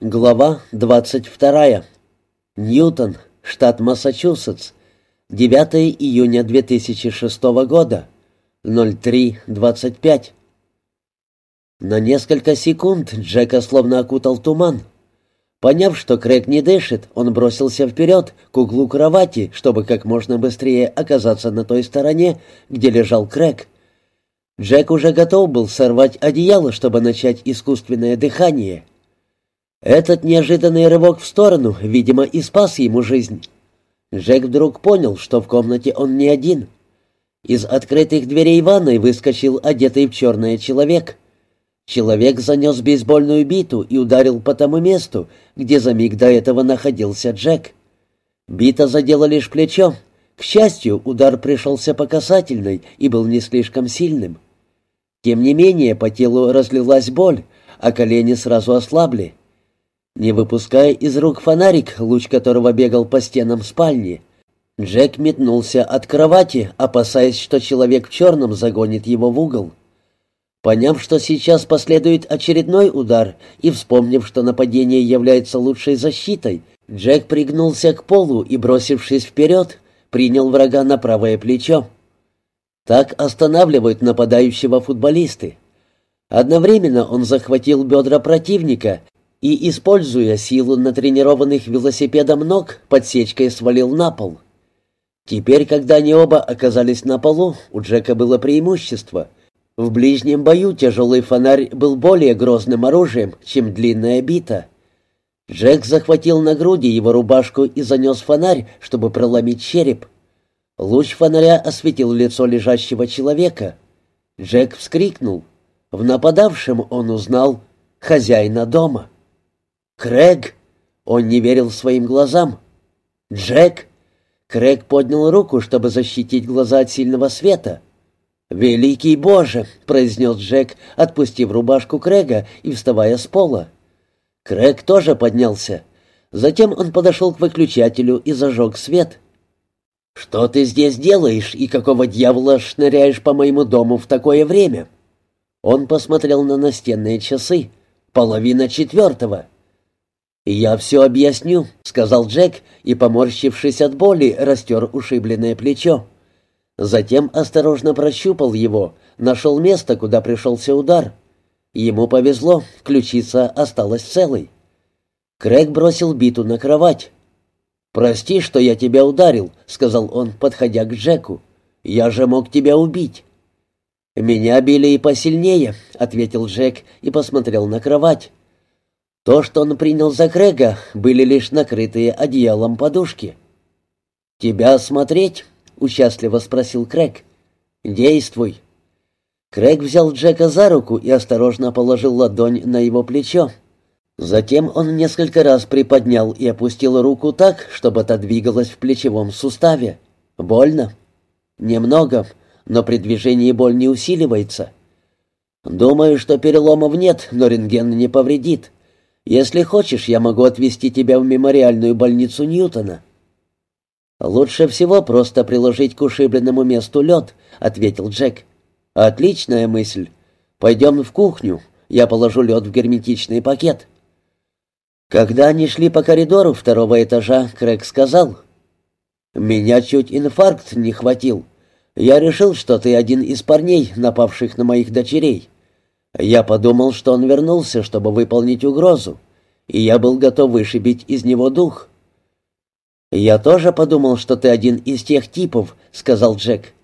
Глава 22. Ньютон, штат Массачусетс. 9 июня 2006 года. 03.25. На несколько секунд Джека словно окутал туман. Поняв, что Крэг не дышит, он бросился вперед, к углу кровати, чтобы как можно быстрее оказаться на той стороне, где лежал Крэг. Джек уже готов был сорвать одеяло, чтобы начать искусственное дыхание — этот неожиданный рывок в сторону, видимо, и спас ему жизнь. Джек вдруг понял, что в комнате он не один. Из открытых дверей ванной выскочил одетый в черное человек. Человек занес бейсбольную биту и ударил по тому месту, где за миг до этого находился Джек. Бита задела лишь плечо. К счастью, удар пришелся по касательной и был не слишком сильным. Тем не менее, по телу разлилась боль, а колени сразу ослабли. Не выпуская из рук фонарик, луч которого бегал по стенам спальни, Джек метнулся от кровати, опасаясь, что человек в черном загонит его в угол. Поняв, что сейчас последует очередной удар, и вспомнив, что нападение является лучшей защитой, Джек пригнулся к полу и, бросившись вперед, принял врага на правое плечо. Так останавливают нападающего футболисты. Одновременно он захватил бедра противника и, используя силу натренированных велосипедом ног, подсечкой свалил на пол. Теперь, когда они оба оказались на полу, у Джека было преимущество. В ближнем бою тяжелый фонарь был более грозным оружием, чем длинная бита. Джек захватил на груди его рубашку и занес фонарь, чтобы проломить череп. Луч фонаря осветил лицо лежащего человека. Джек вскрикнул. В нападавшем он узнал хозяина дома. «Крэг!» Он не верил своим глазам. «Джек!» Крэг поднял руку, чтобы защитить глаза от сильного света. «Великий Боже!» — произнес Джек, отпустив рубашку Крэга и вставая с пола. Крэг тоже поднялся. Затем он подошел к выключателю и зажег свет. «Что ты здесь делаешь и какого дьявола шныряешь по моему дому в такое время?» Он посмотрел на настенные часы. «Половина четвертого». «Я все объясню», — сказал Джек и, поморщившись от боли, растер ушибленное плечо. Затем осторожно прощупал его, нашел место, куда пришелся удар. Ему повезло, ключица осталась целой. Крэг бросил биту на кровать. «Прости, что я тебя ударил», — сказал он, подходя к Джеку. «Я же мог тебя убить». «Меня били и посильнее», — ответил Джек и посмотрел на кровать. То, что он принял за Крэга, были лишь накрытые одеялом подушки. «Тебя осмотреть?» — участливо спросил Крэг. «Действуй». Крэг взял Джека за руку и осторожно положил ладонь на его плечо. Затем он несколько раз приподнял и опустил руку так, чтобы та двигалась в плечевом суставе. «Больно?» «Немного, но при движении боль не усиливается». «Думаю, что переломов нет, но рентген не повредит. Если хочешь, я могу отвезти тебя в мемориальную больницу Ньютона». «Лучше всего просто приложить к ушибленному месту лед», — ответил Джек. «Отличная мысль. Пойдем в кухню. Я положу лед в герметичный пакет». Когда они шли по коридору второго этажа, Крэг сказал, «Меня чуть инфаркт не хватил. Я решил, что ты один из парней, напавших на моих дочерей. Я подумал, что он вернулся, чтобы выполнить угрозу, и я был готов вышибить из него дух. «Я тоже подумал, что ты один из тех типов», — сказал Джек.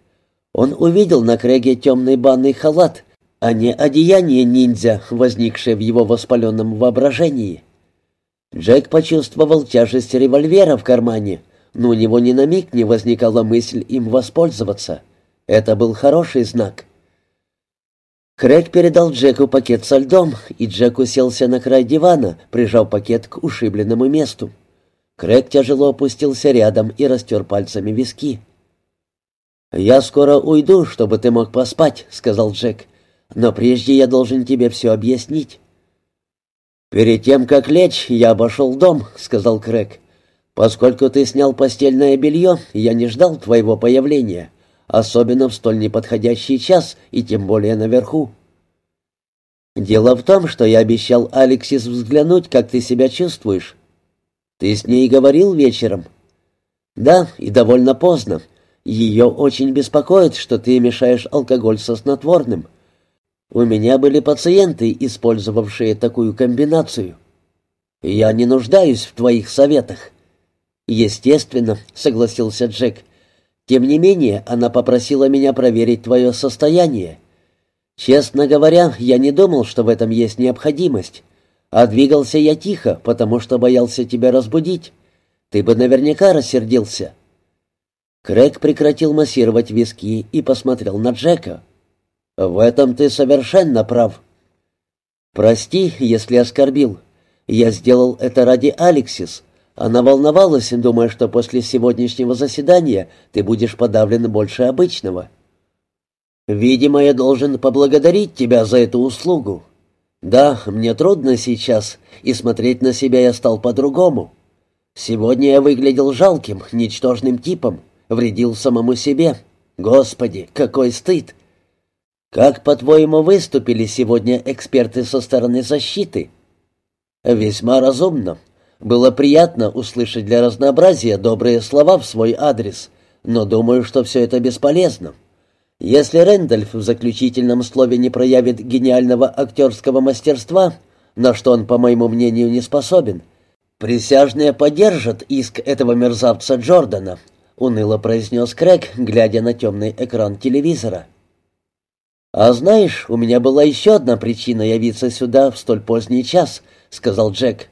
Он увидел на Крэге темный банный халат, а не одеяние ниндзя, возникшее в его воспаленном воображении. Джек почувствовал тяжесть револьвера в кармане, но у него ни на миг не возникала мысль им воспользоваться. Это был хороший знак. Крэг передал Джеку пакет со льдом, и Джек уселся на край дивана, прижав пакет к ушибленному месту. Крэг тяжело опустился рядом и растер пальцами виски. «Я скоро уйду, чтобы ты мог поспать», — сказал Джек. «Но прежде я должен тебе все объяснить». «Перед тем, как лечь, я обошел дом», — сказал Крэг. «Поскольку ты снял постельное белье, я не ждал твоего появления особенно в столь неподходящий час и тем более наверху. «Дело в том, что я обещал Алексис взглянуть, как ты себя чувствуешь». «Ты с ней говорил вечером?» «Да, и довольно поздно. Ее очень беспокоит, что ты мешаешь алкоголь со снотворным. У меня были пациенты, использовавшие такую комбинацию. Я не нуждаюсь в твоих советах». «Естественно», — согласился Джек. «Тем не менее, она попросила меня проверить твое состояние». Честно говоря, я не думал, что в этом есть необходимость. А двигался я тихо, потому что боялся тебя разбудить. Ты бы наверняка рассердился. Крэг прекратил массировать виски и посмотрел на Джека. «В этом ты совершенно прав». «Прости, если оскорбил. Я сделал это ради Алексис. Она волновалась, думая, что после сегодняшнего заседания ты будешь подавлен больше обычного». «Видимо, я должен поблагодарить тебя за эту услугу. Да, мне трудно сейчас, и смотреть на себя я стал по-другому. Сегодня я выглядел жалким, ничтожным типом, вредил самому себе. Господи, какой стыд! Как, по-твоему, выступили сегодня эксперты со стороны защиты?» «Весьма разумно. Было приятно услышать для разнообразия добрые слова в свой адрес, но думаю, что все это бесполезно». Если Рэндальф в заключительном слове не проявит гениального актерского мастерства, на что он, по моему мнению, не способен, присяжные поддержат иск этого мерзавца Джордана, уныло произнес Крэг, глядя на темный экран телевизора. «А знаешь, у меня была еще одна причина явиться сюда в столь поздний час», — сказал Джек.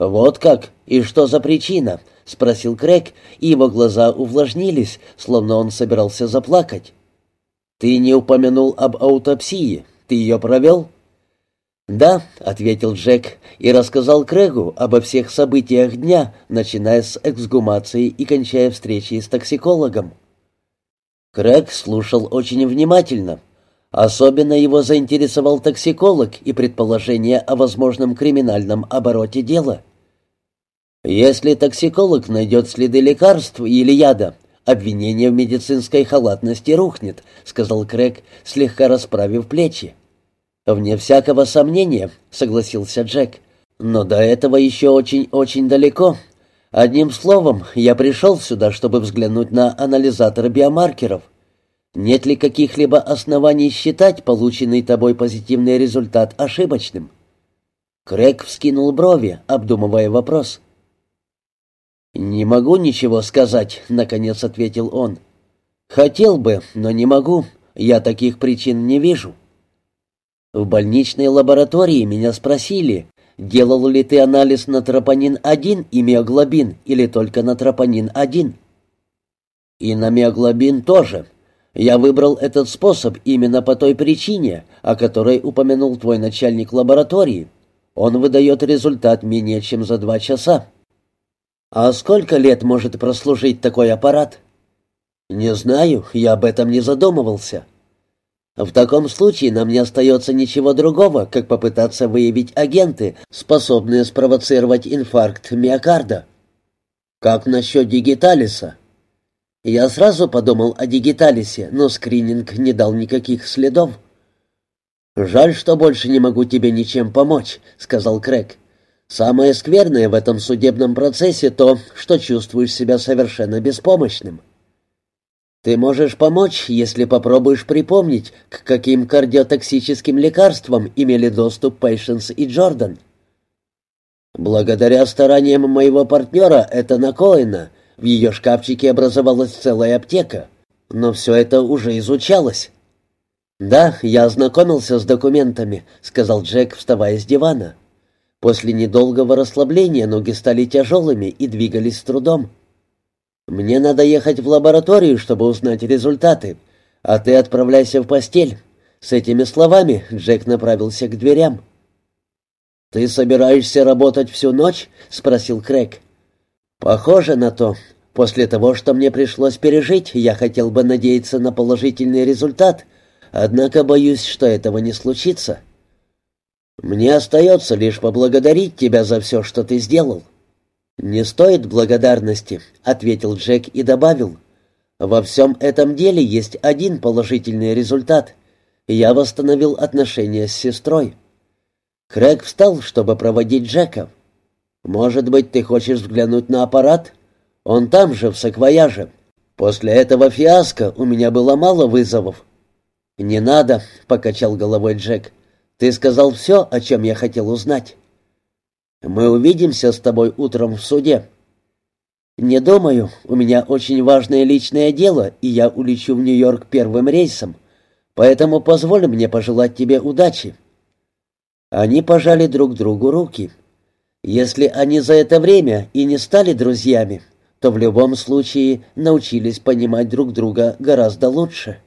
«Вот как? И что за причина?» — спросил Крэг, и его глаза увлажнились, словно он собирался заплакать. «Ты не упомянул об аутопсии. Ты ее провел?» «Да», — ответил Джек и рассказал Крэгу обо всех событиях дня, начиная с эксгумации и кончая встречей с токсикологом. Крэг слушал очень внимательно. Особенно его заинтересовал токсиколог и предположение о возможном криминальном обороте дела. Если токсиколог найдет следы лекарств или яда, обвинение в медицинской халатности рухнет», — сказал Крэг, слегка расправив плечи. «Вне всякого сомнения», — согласился Джек. «Но до этого еще очень-очень далеко. Одним словом, я пришел сюда, чтобы взглянуть на анализатор биомаркеров. Нет ли каких-либо оснований считать полученный тобой позитивный результат ошибочным?» Крэг вскинул брови, обдумывая вопрос. «Не могу ничего сказать», — наконец ответил он. «Хотел бы, но не могу. Я таких причин не вижу». В больничной лаборатории меня спросили, делал ли ты анализ на тропонин-1 и миоглобин или только на тропонин-1. И на миоглобин тоже. Я выбрал этот способ именно по той причине, о которой упомянул твой начальник лаборатории. Он выдает результат менее чем за два часа. «А сколько лет может прослужить такой аппарат?» «Не знаю, я об этом не задумывался». «В таком случае нам не остается ничего другого, как попытаться выявить агенты, способные спровоцировать инфаркт миокарда». «Как насчет дигиталиса?» Я сразу подумал о дигиталисе, но скрининг не дал никаких следов. «Жаль, что больше не могу тебе ничем помочь», — сказал Крэг. Самое скверное в этом судебном процессе то, что чувствуешь себя совершенно беспомощным. Ты можешь помочь, если попробуешь припомнить, к каким кардиотоксическим лекарствам имели доступ Пейшенс и Джордан. Благодаря стараниям моего партнера Этана Коэна в ее шкафчике образовалась целая аптека, но все это уже изучалось. «Да, я ознакомился с документами», — сказал Джек, вставая с дивана. После недолгого расслабления ноги стали тяжелыми и двигались с трудом. «Мне надо ехать в лабораторию, чтобы узнать результаты, а ты отправляйся в постель». С этими словами Джек направился к дверям. «Ты собираешься работать всю ночь?» — спросил Крэг. «Похоже на то. После того, что мне пришлось пережить, я хотел бы надеяться на положительный результат, однако боюсь, что этого не случится». «Мне остается лишь поблагодарить тебя за все, что ты сделал». «Не стоит благодарности», — ответил Джек и добавил. «Во всем этом деле есть один положительный результат. Я восстановил отношения с сестрой». Крэг встал, чтобы проводить Джека. «Может быть, ты хочешь взглянуть на аппарат? Он там же, в саквояже. После этого фиаско у меня было мало вызовов». «Не надо», — покачал головой Джек. «Ты сказал все, о чем я хотел узнать». «Мы увидимся с тобой утром в суде». «Не думаю. У меня очень важное личное дело, и я улечу в Нью-Йорк первым рейсом. Поэтому позволь мне пожелать тебе удачи». Они пожали друг другу руки. Если они за это время и не стали друзьями, то в любом случае научились понимать друг друга гораздо лучше.